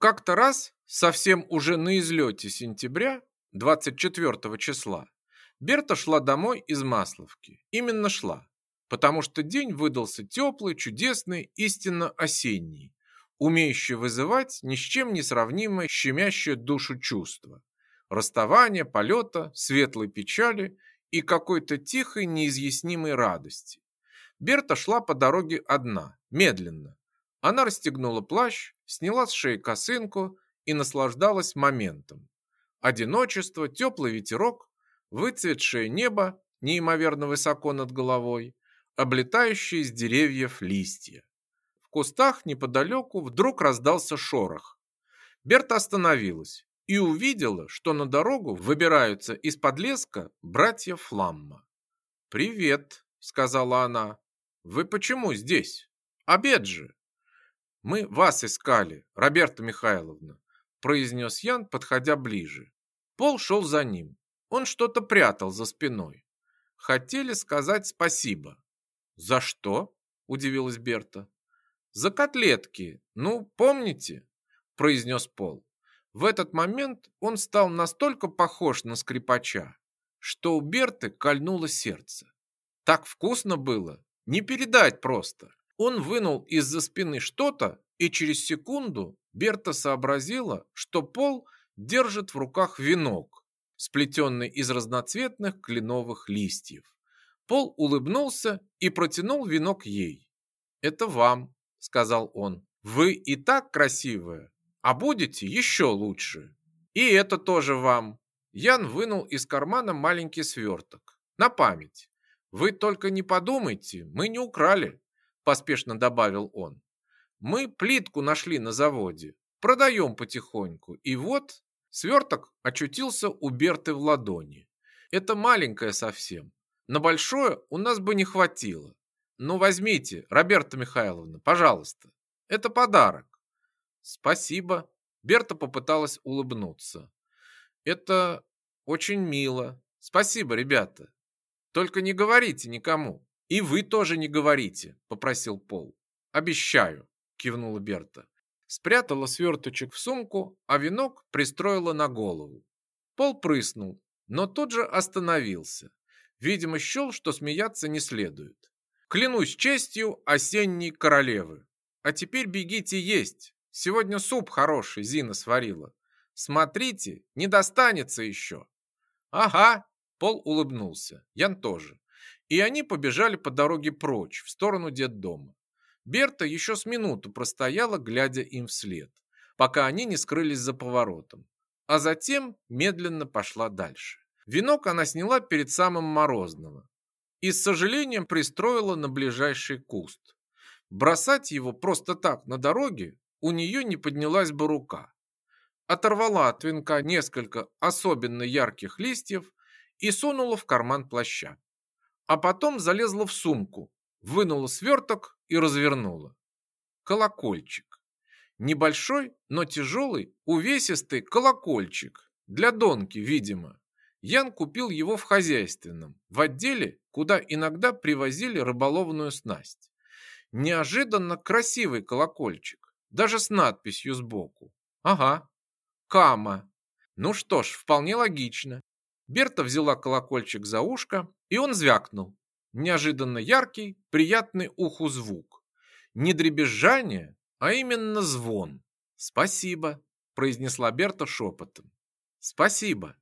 Как-то раз, совсем уже на излете сентября, 24 числа, Берта шла домой из Масловки. Именно шла, потому что день выдался теплый, чудесный, истинно осенний, умеющий вызывать ни с чем не сравнимое щемящее душу чувство. Расставание, полета, светлой печали и какой-то тихой, неизъяснимой радости. Берта шла по дороге одна, медленно. Она расстегнула плащ, сняла с шеи косынку и наслаждалась моментом. Одиночество, теплый ветерок, выцветшее небо неимоверно высоко над головой, облетающие с деревьев листья. В кустах неподалеку вдруг раздался шорох. Берта остановилась и увидела, что на дорогу выбираются из-под леска братья Фламма. «Привет», — сказала она. «Вы почему здесь? Обед же!» «Мы вас искали, Роберта Михайловна», – произнес Ян, подходя ближе. Пол шел за ним. Он что-то прятал за спиной. Хотели сказать спасибо. «За что?» – удивилась Берта. «За котлетки. Ну, помните?» – произнес Пол. В этот момент он стал настолько похож на скрипача, что у Берты кольнуло сердце. Так вкусно было, не передать просто. Он вынул из-за спины что-то, и через секунду Берта сообразила, что Пол держит в руках венок, сплетенный из разноцветных кленовых листьев. Пол улыбнулся и протянул венок ей. «Это вам», — сказал он. «Вы и так красивая, а будете еще лучше. И это тоже вам». Ян вынул из кармана маленький сверток. «На память. Вы только не подумайте, мы не украли поспешно добавил он. Мы плитку нашли на заводе, продаем потихоньку. И вот сверток очутился у Берты в ладони. Это маленькое совсем. На большое у нас бы не хватило. Ну возьмите, Роберта Михайловна, пожалуйста. Это подарок. Спасибо. Берта попыталась улыбнуться. Это очень мило. Спасибо, ребята. Только не говорите никому. «И вы тоже не говорите», – попросил Пол. «Обещаю», – кивнула Берта. Спрятала сверточек в сумку, а венок пристроила на голову. Пол прыснул, но тут же остановился. Видимо, счел, что смеяться не следует. «Клянусь честью осенней королевы. А теперь бегите есть. Сегодня суп хороший Зина сварила. Смотрите, не достанется еще». «Ага», – Пол улыбнулся. Ян тоже и они побежали по дороге прочь, в сторону детдома. Берта еще с минуту простояла, глядя им вслед, пока они не скрылись за поворотом, а затем медленно пошла дальше. Венок она сняла перед самым Морозного и с сожалением пристроила на ближайший куст. Бросать его просто так на дороге у нее не поднялась бы рука. Оторвала от венка несколько особенно ярких листьев и сунула в карман плаща а потом залезла в сумку, вынула сверток и развернула. Колокольчик. Небольшой, но тяжелый, увесистый колокольчик. Для донки, видимо. Ян купил его в хозяйственном, в отделе, куда иногда привозили рыболовную снасть. Неожиданно красивый колокольчик, даже с надписью сбоку. Ага, Кама. Ну что ж, вполне логично. Берта взяла колокольчик за ушко, и он звякнул. Неожиданно яркий, приятный уху звук. Не дребезжание, а именно звон. «Спасибо», – произнесла Берта шепотом. «Спасибо»,